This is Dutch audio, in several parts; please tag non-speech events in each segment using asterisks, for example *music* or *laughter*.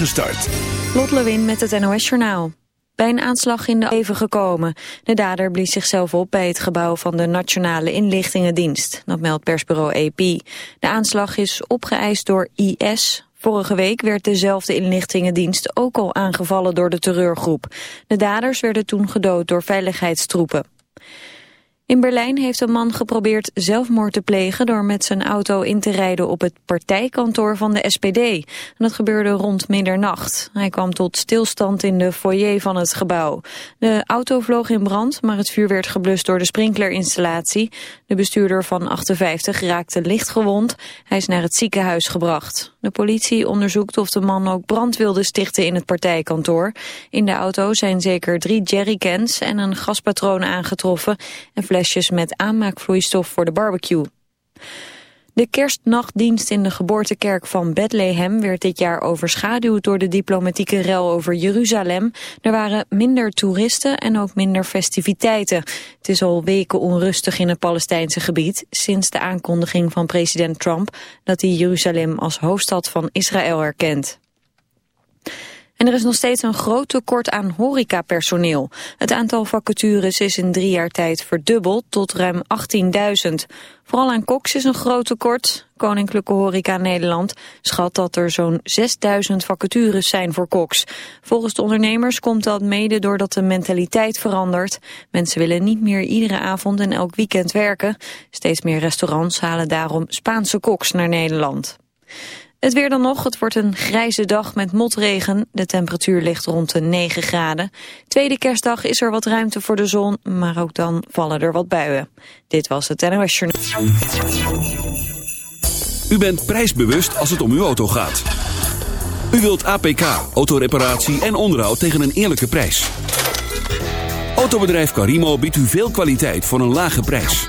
voorspoedige. Lot Lewin met het NOS Journaal. Bij een aanslag in de even gekomen. De dader blies zichzelf op bij het gebouw van de Nationale Inlichtingendienst. Dat meldt persbureau AP. De aanslag is opgeëist door IS. Vorige week werd dezelfde inlichtingendienst ook al aangevallen door de terreurgroep. De daders werden toen gedood door veiligheidstroepen. In Berlijn heeft een man geprobeerd zelfmoord te plegen door met zijn auto in te rijden op het partijkantoor van de SPD. En dat gebeurde rond middernacht. Hij kwam tot stilstand in de foyer van het gebouw. De auto vloog in brand, maar het vuur werd geblust door de sprinklerinstallatie. De bestuurder van 58 raakte licht gewond. Hij is naar het ziekenhuis gebracht. De politie onderzoekt of de man ook brand wilde stichten in het partijkantoor. In de auto zijn zeker drie jerrycans en een gaspatroon aangetroffen... en flesjes met aanmaakvloeistof voor de barbecue. De kerstnachtdienst in de geboortekerk van Bethlehem werd dit jaar overschaduwd door de diplomatieke rel over Jeruzalem. Er waren minder toeristen en ook minder festiviteiten. Het is al weken onrustig in het Palestijnse gebied sinds de aankondiging van president Trump dat hij Jeruzalem als hoofdstad van Israël erkent. En er is nog steeds een groot tekort aan horecapersoneel. Het aantal vacatures is in drie jaar tijd verdubbeld tot ruim 18.000. Vooral aan koks is een groot tekort. Koninklijke Horeca Nederland schat dat er zo'n 6.000 vacatures zijn voor koks. Volgens de ondernemers komt dat mede doordat de mentaliteit verandert. Mensen willen niet meer iedere avond en elk weekend werken. Steeds meer restaurants halen daarom Spaanse koks naar Nederland. Het weer dan nog, het wordt een grijze dag met motregen. De temperatuur ligt rond de 9 graden. Tweede kerstdag is er wat ruimte voor de zon, maar ook dan vallen er wat buien. Dit was het NOS Journal. U bent prijsbewust als het om uw auto gaat. U wilt APK, autoreparatie en onderhoud tegen een eerlijke prijs. Autobedrijf Carimo biedt u veel kwaliteit voor een lage prijs.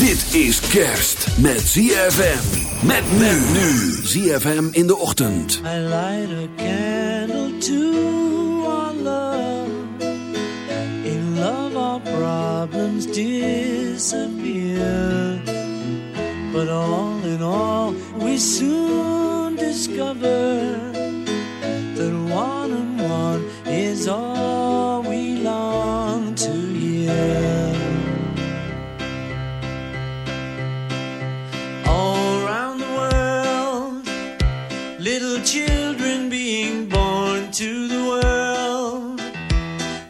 Dit is kerst met ZFM. Met men nu. ZFM in de ochtend. I light a candle to our love. In love, our problems disappear. But all in all, we soon discover that one and one is all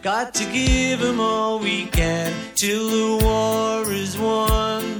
Got to give them all we can till the war is won.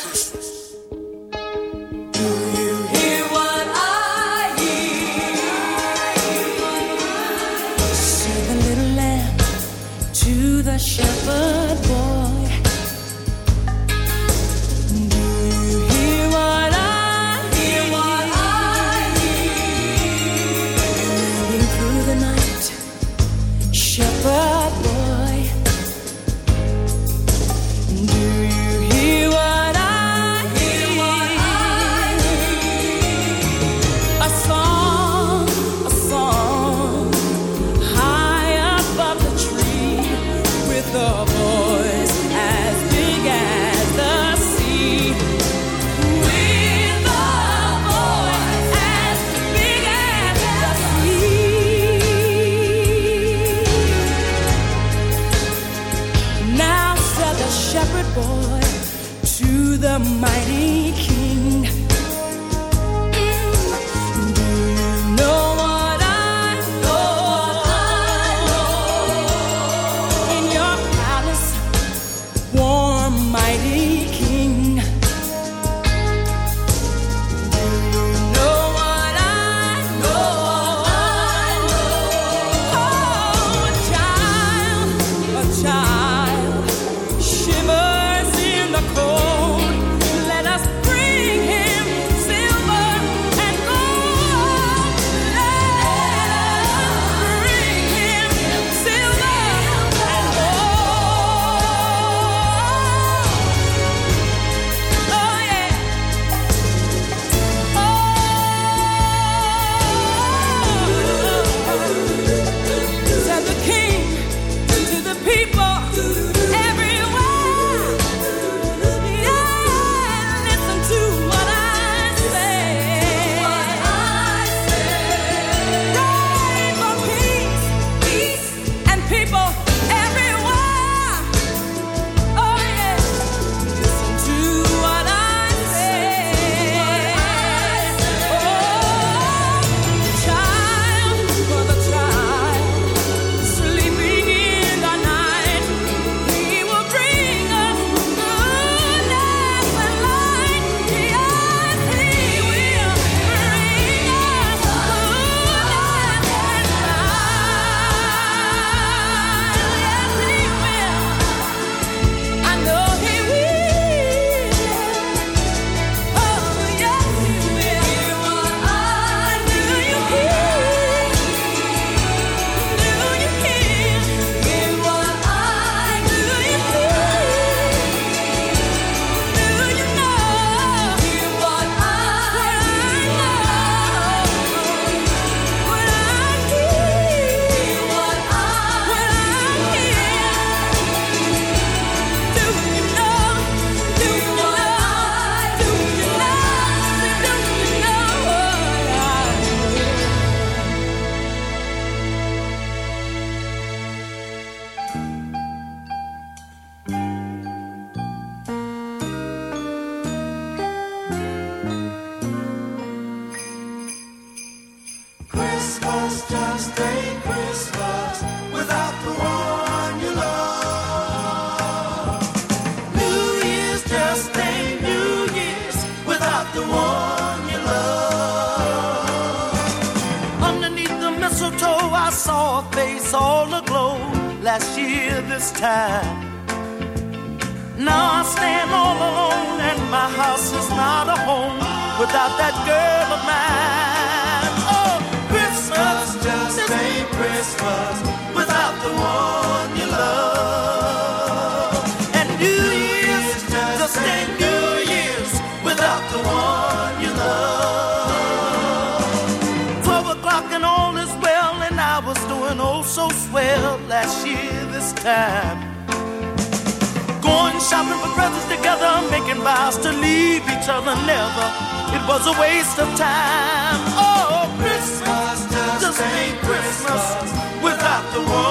It was a waste of time. Oh, Christmas just, just ain't Christmas, Christmas without the one.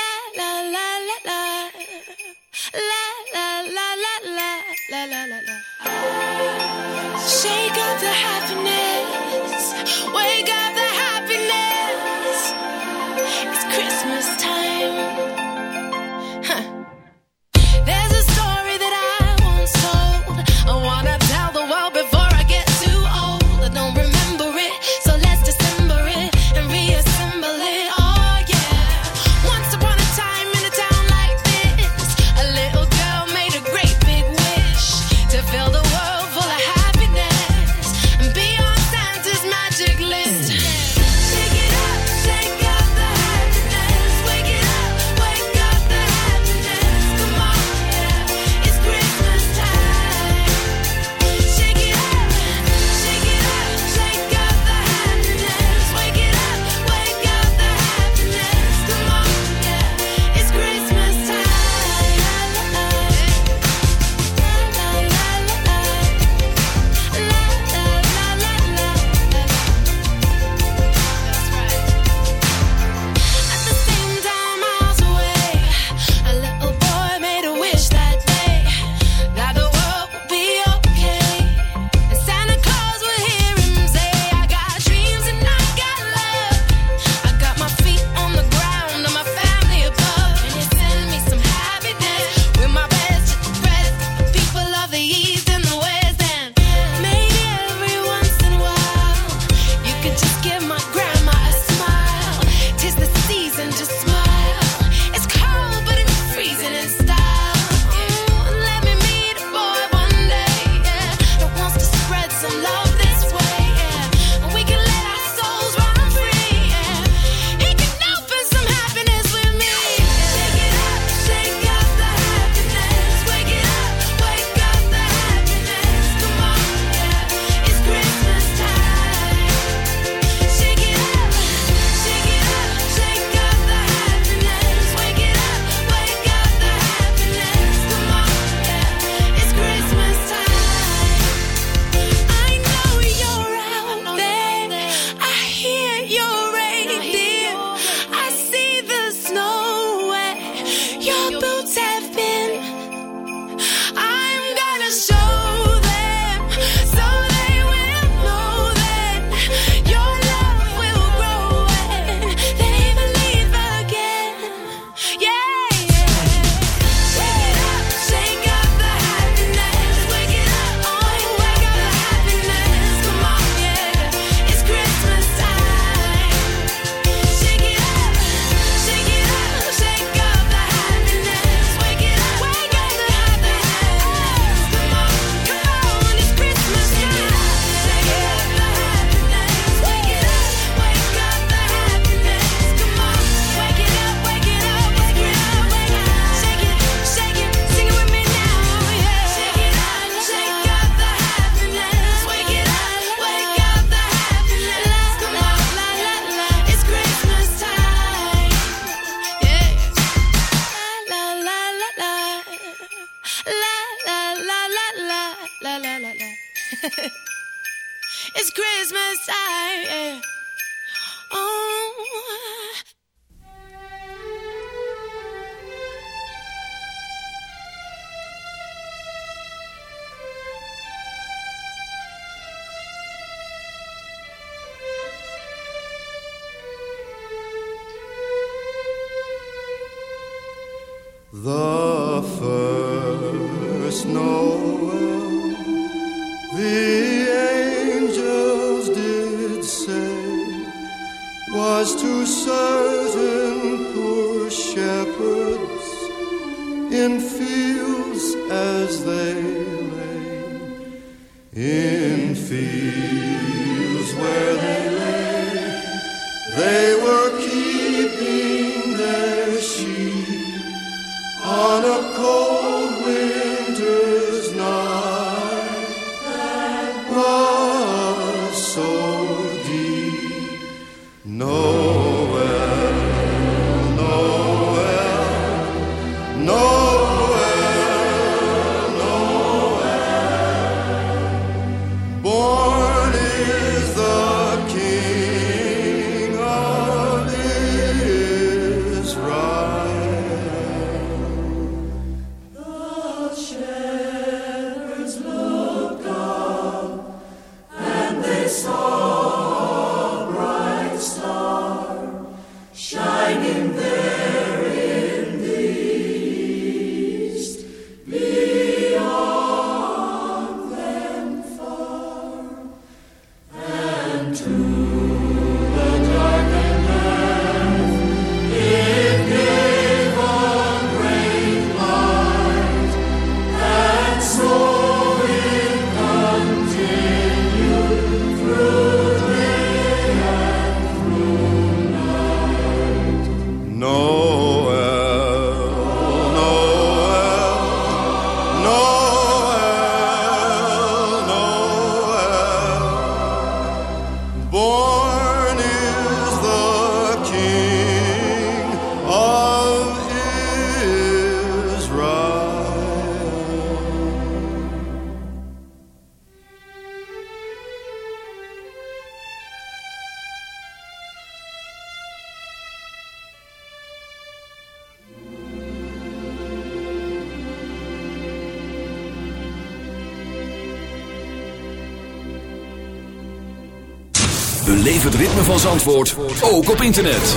van Zandvoort ook op internet.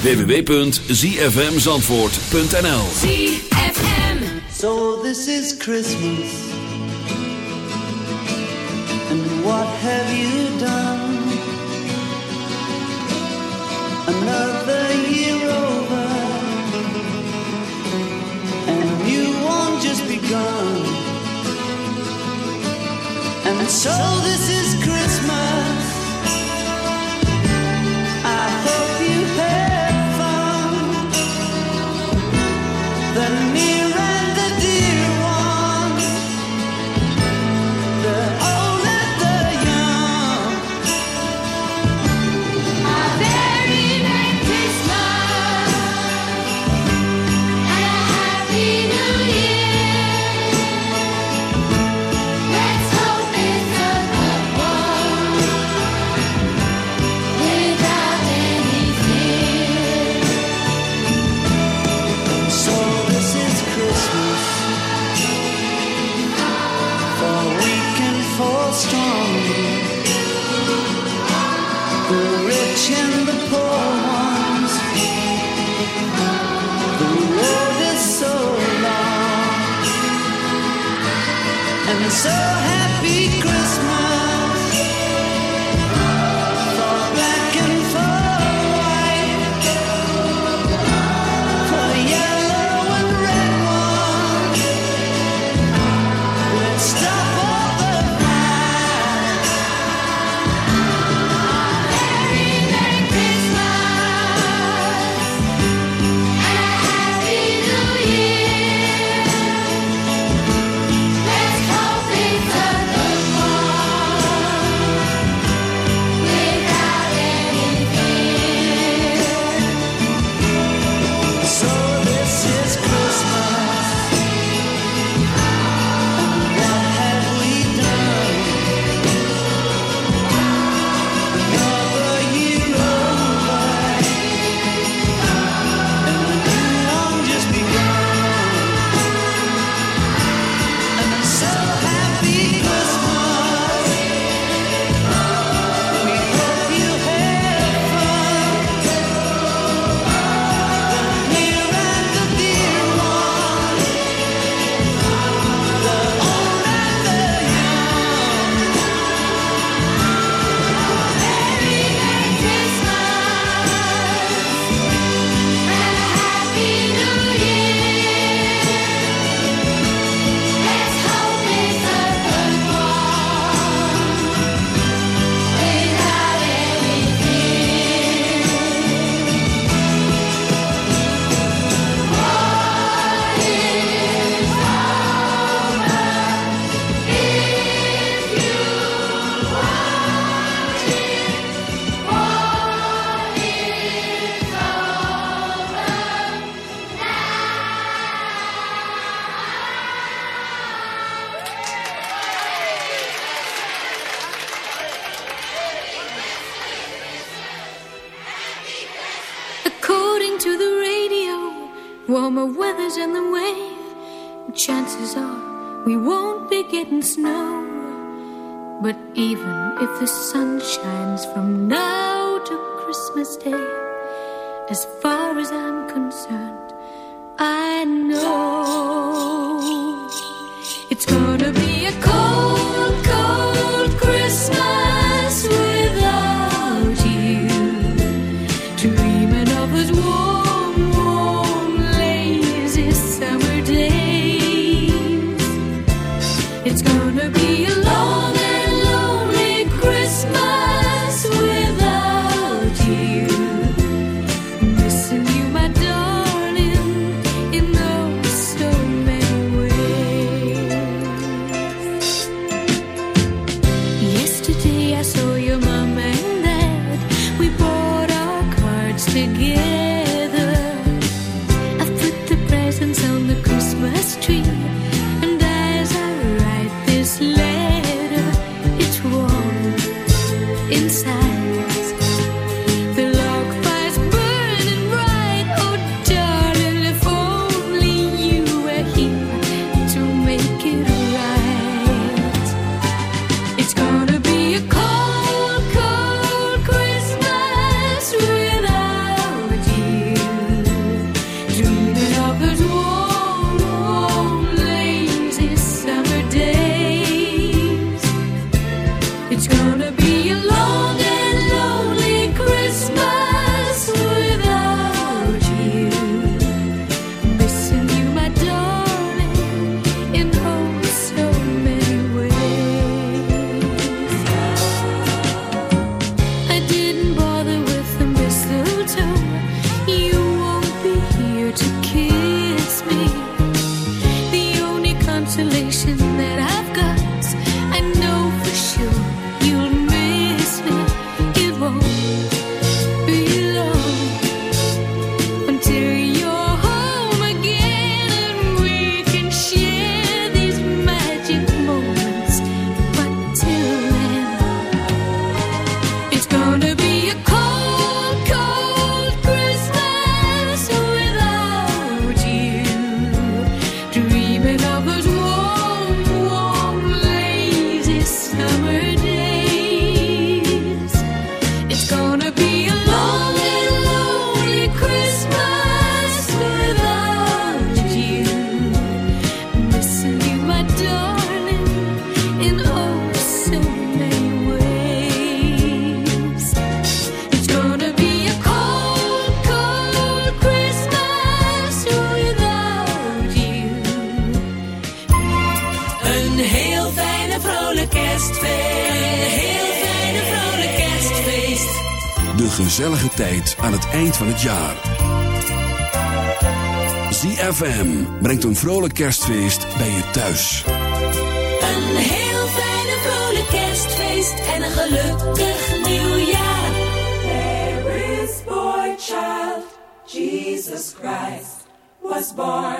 www.zfmzandvoort.nl ZFM So this is Christmas. And what have you done? Another year over. And you won't just And so this is ZFM brengt een vrolijk kerstfeest bij je thuis. Een heel fijne vrolijk kerstfeest en een gelukkig nieuwjaar. There is boy child, Jesus Christ was born.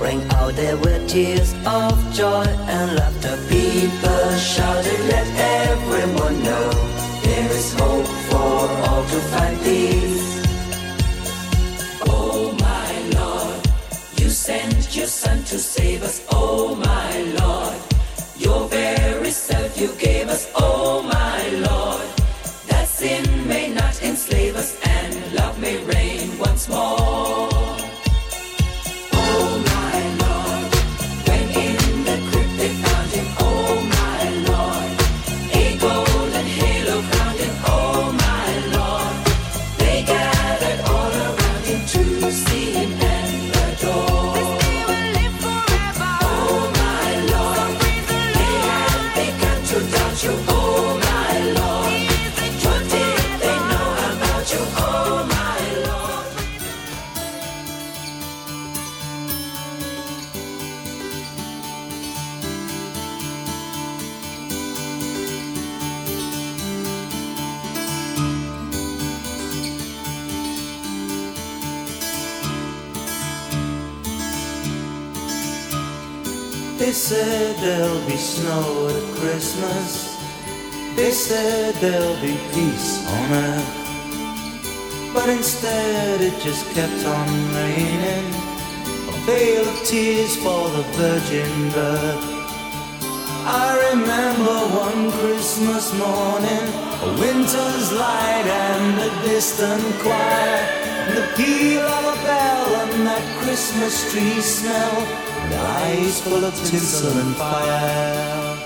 Bring out the tears of joy and love. Christmas tree smell, and eyes full of tinsel and fire.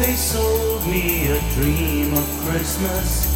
They sold me a dream of Christmas.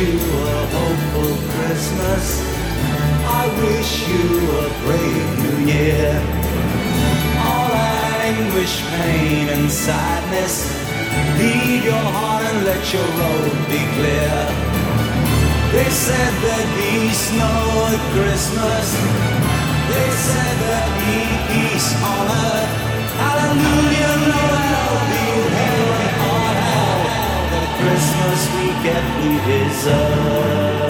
You a hopeful Christmas. I wish you a brave new year. All anguish, pain, and sadness. Lead your heart and let your road be clear. They said there'd be snow at Christmas. They said there'd be peace on earth. Hallelujah, Noel, be. The Christmas we get we deserve.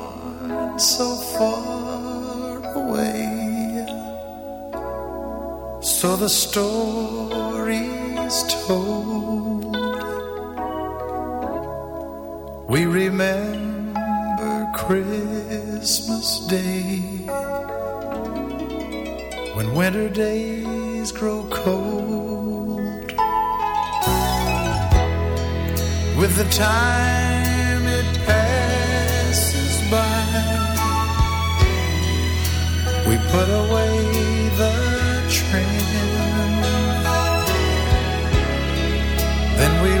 So the stories is told. We remember Christmas Day when winter days grow cold. With the time it passes by, we put away Then we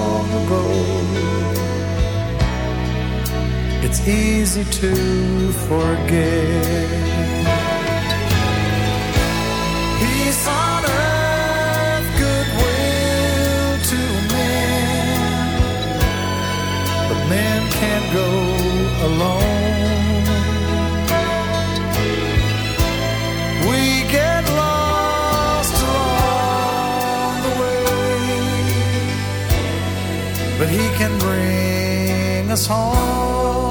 It's easy to forget. Peace on earth, goodwill to men. But men can't go alone. We get lost along the way, but He can bring us home.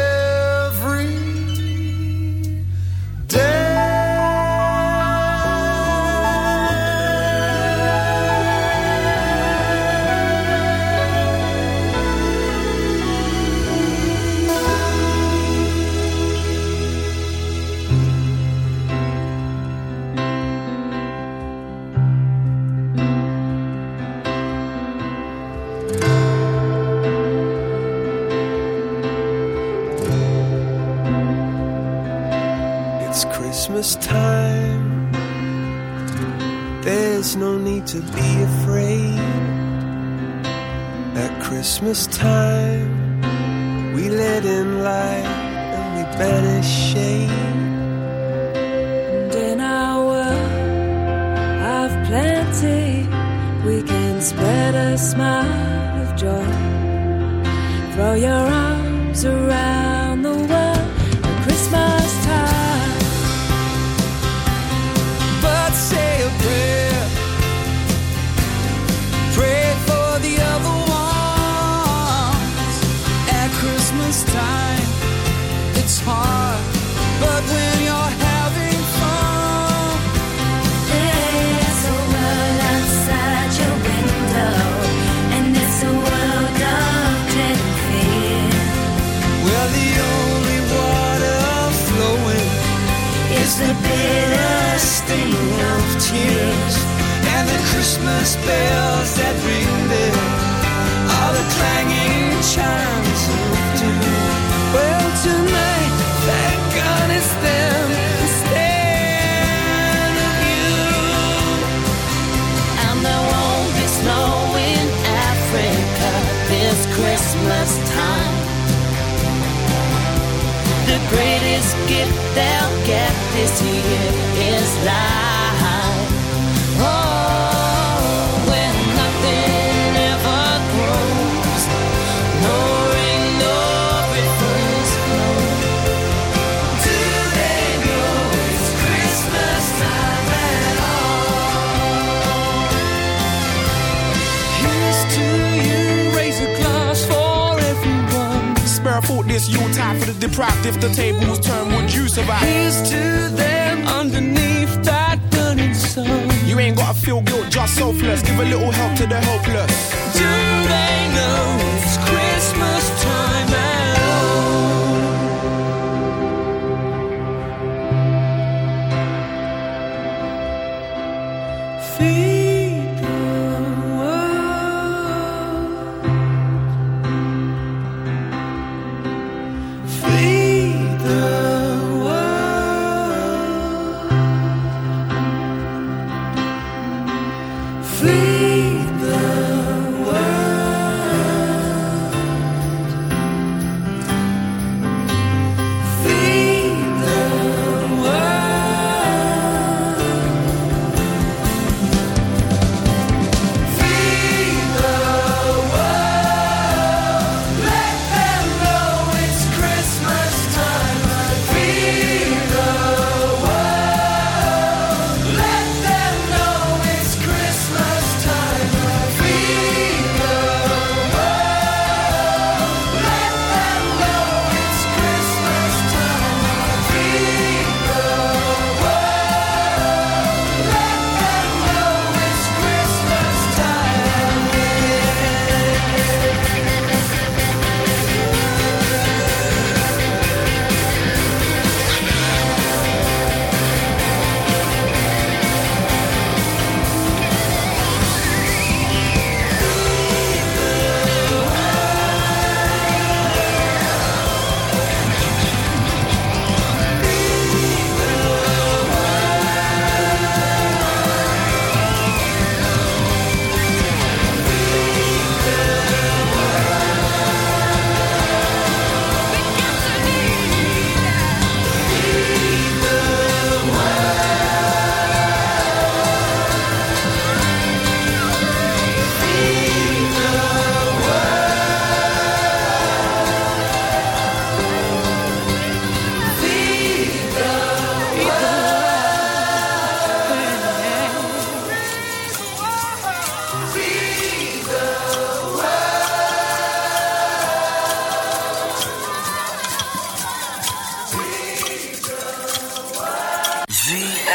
to be afraid. At Christmas time, we let in light and we banish shame. And in our world of plenty, we can spread a smile of joy. Throw your arms around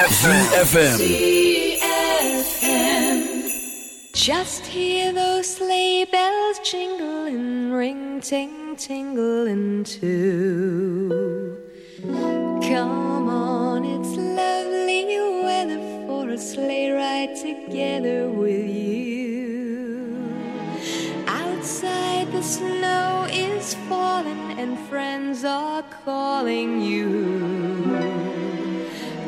ZFM. Just hear those sleigh bells jingling, ring ting tingling too. Come on, it's lovely weather for a sleigh ride together with you. Outside the snow is falling and friends are calling you.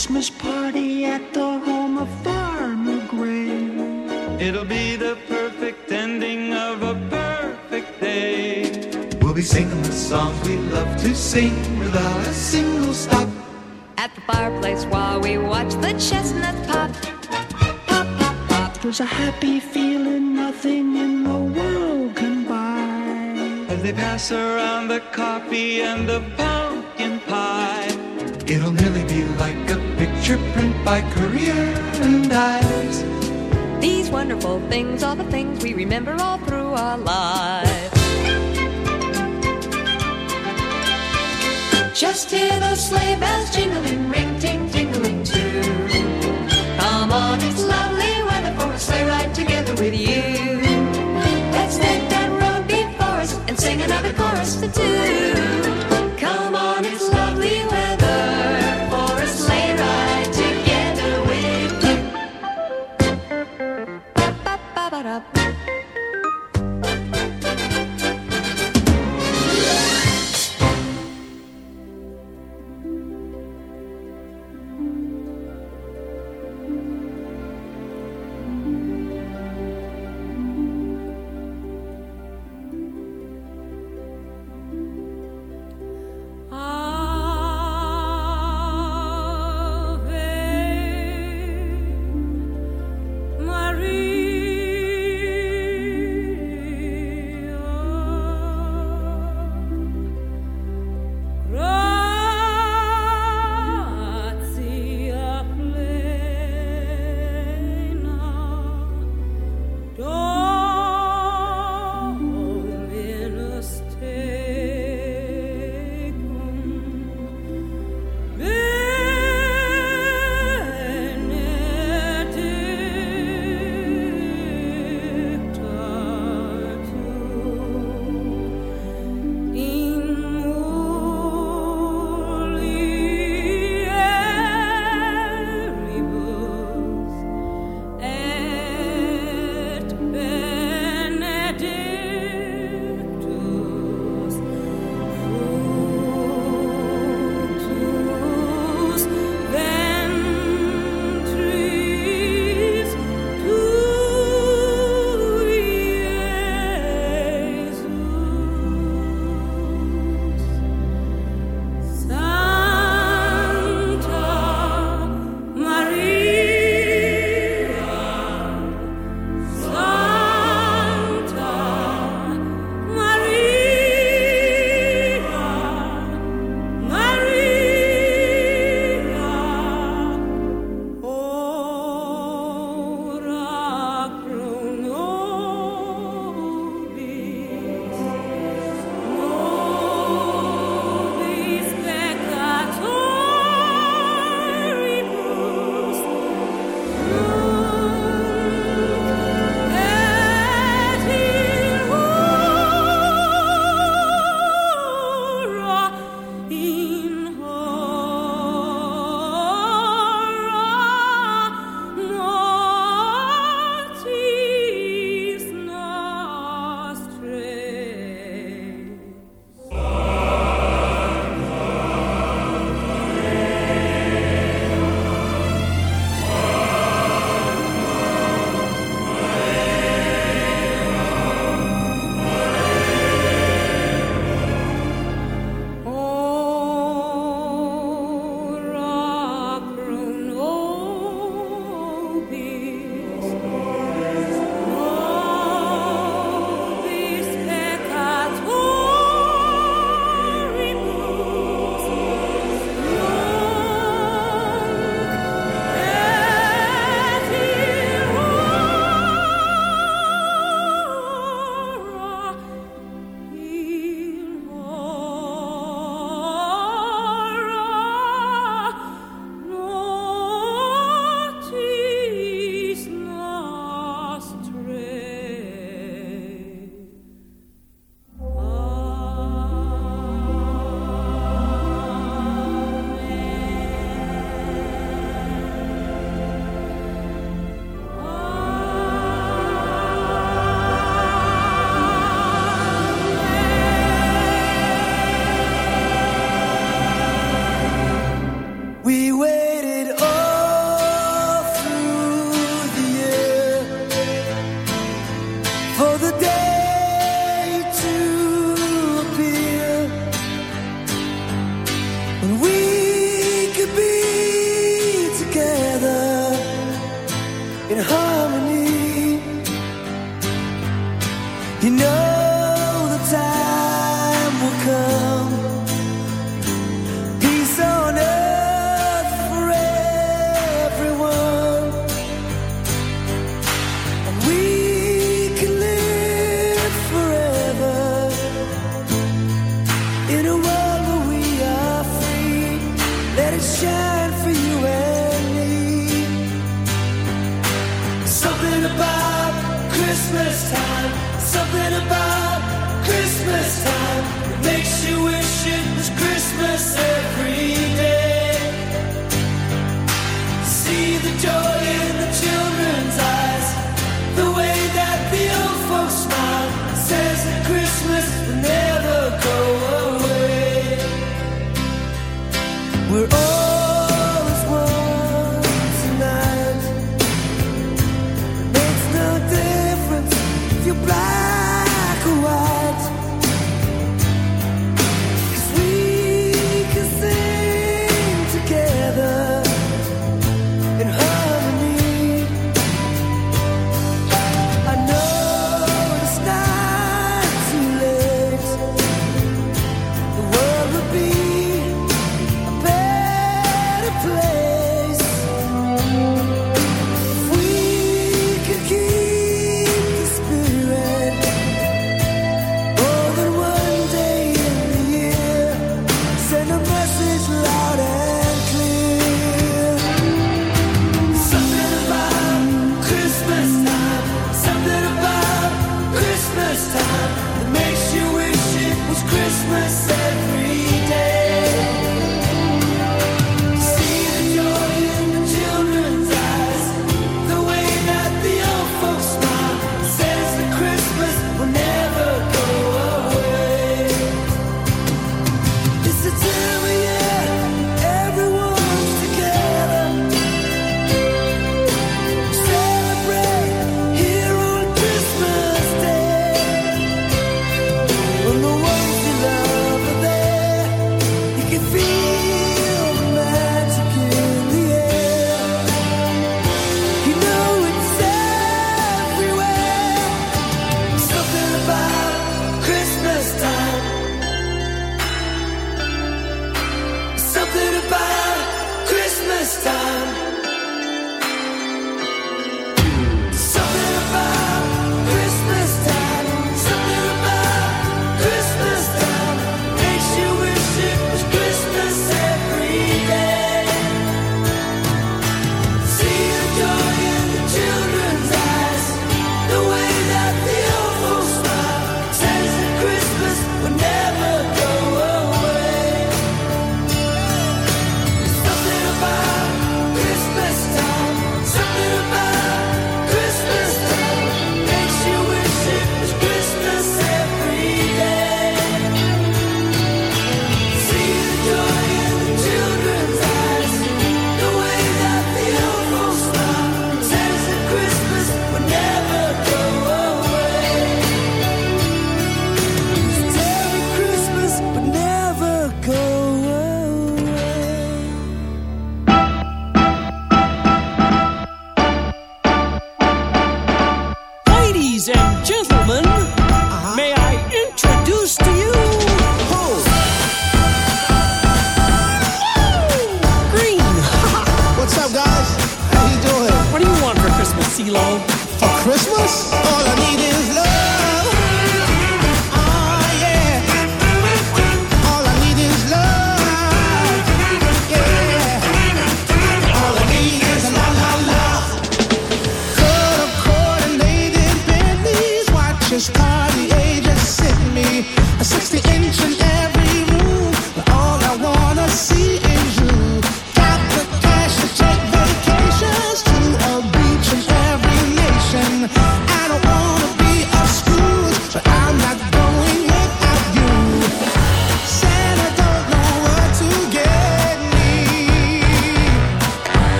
Christmas party at the home of Farmer Gray. It'll be the perfect ending of a perfect day. We'll be singing the songs we love to sing without a single stop. At the fireplace while we watch the chestnuts pop. There's a happy feeling nothing in the world can buy. As they pass around the coffee and the pumpkin pie. It'll nearly be like a picture print by Career and Eyes. These wonderful things are the things we remember all through our lives. Just hear those sleigh bells jingling, ring ting tingling too. Come on, it's lovely weather for a sleigh ride together with you. Let's take that road before us and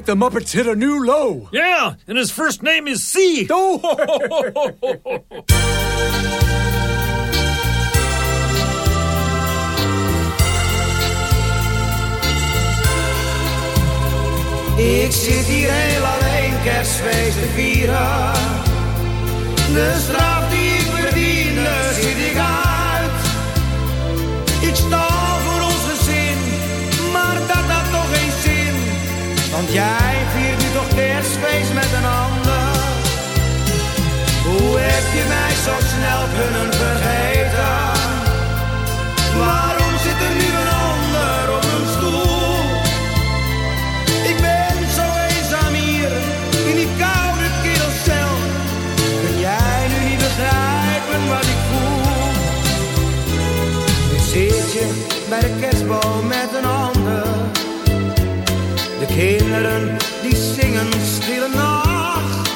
think the Muppets hit a new low. Yeah, and his first name is C. *laughs* Oh. Ik zit hier heel alleen kerstfeest te vieren. De straf die ik verdiende, zit ik uit. Jij viert nu toch kerstfeest met een ander. Hoe heb je mij zo snel kunnen vergeten? Waarom zit er nu een ander op een stoel? Ik ben zo eenzaam hier, in die koude kerelcel. Kun jij nu niet begrijpen wat ik voel? Nu zit je bij de kerstboom met een ander. De kinderen die zingen stille nacht.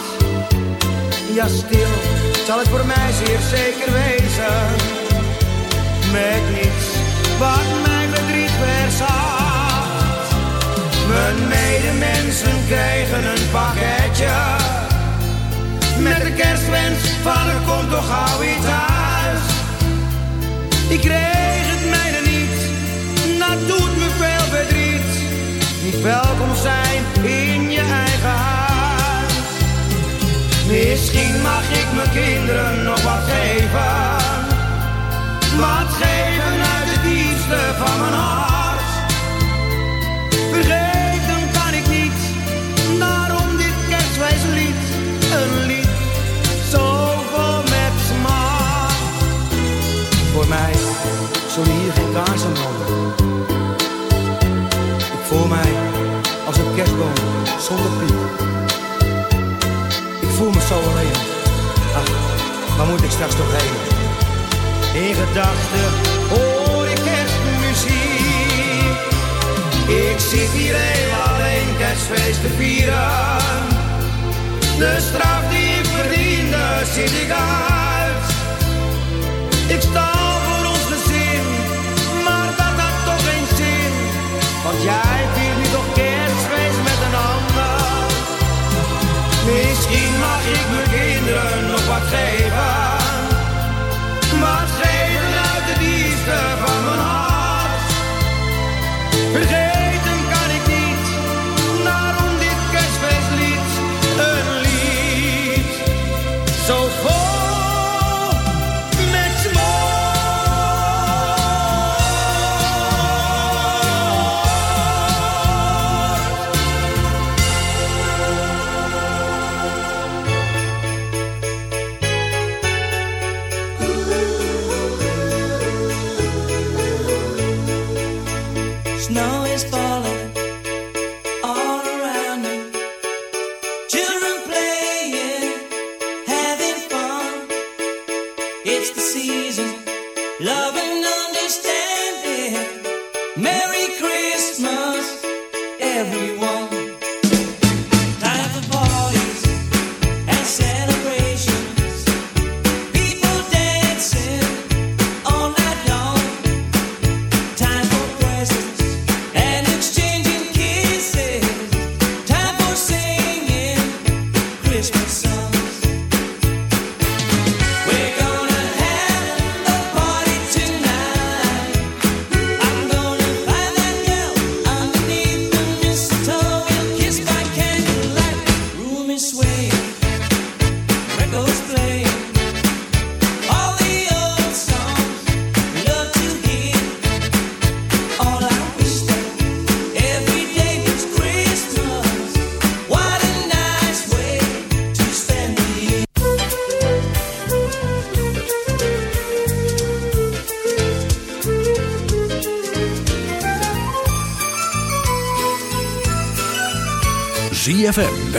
Ja, stil zal het voor mij zeer zeker wezen. Met niets wat mijn verdriet verzacht. Mijn medemensen kregen een pakketje. Met de kerstwens van er komt toch gauw iets thuis. Ik kreeg welkom zijn in je eigen huis. Misschien mag ik mijn kinderen nog wat geven. Wat geven uit het diepste van mijn hart. Vergeten kan ik niet, daarom dit kerstwijslied. Een lied zo vol met smaak. Voor mij zullen hier geen kaarsen branden. Voel mij als een kerstboom zonder piek. Ik voel me zo alleen. Ach, waar moet ik straks toch heen? In gedachten hoor ik kerstmuziek. Ik zit hier heel alleen kerstfeest te vieren. De straf die ik verdiende zit ik uit. Ik stal voor ons gezin, maar dat had toch geen zin. Want jij ik mijn kinderen nog wat geven. Wat geven uit de diepste van mijn hart.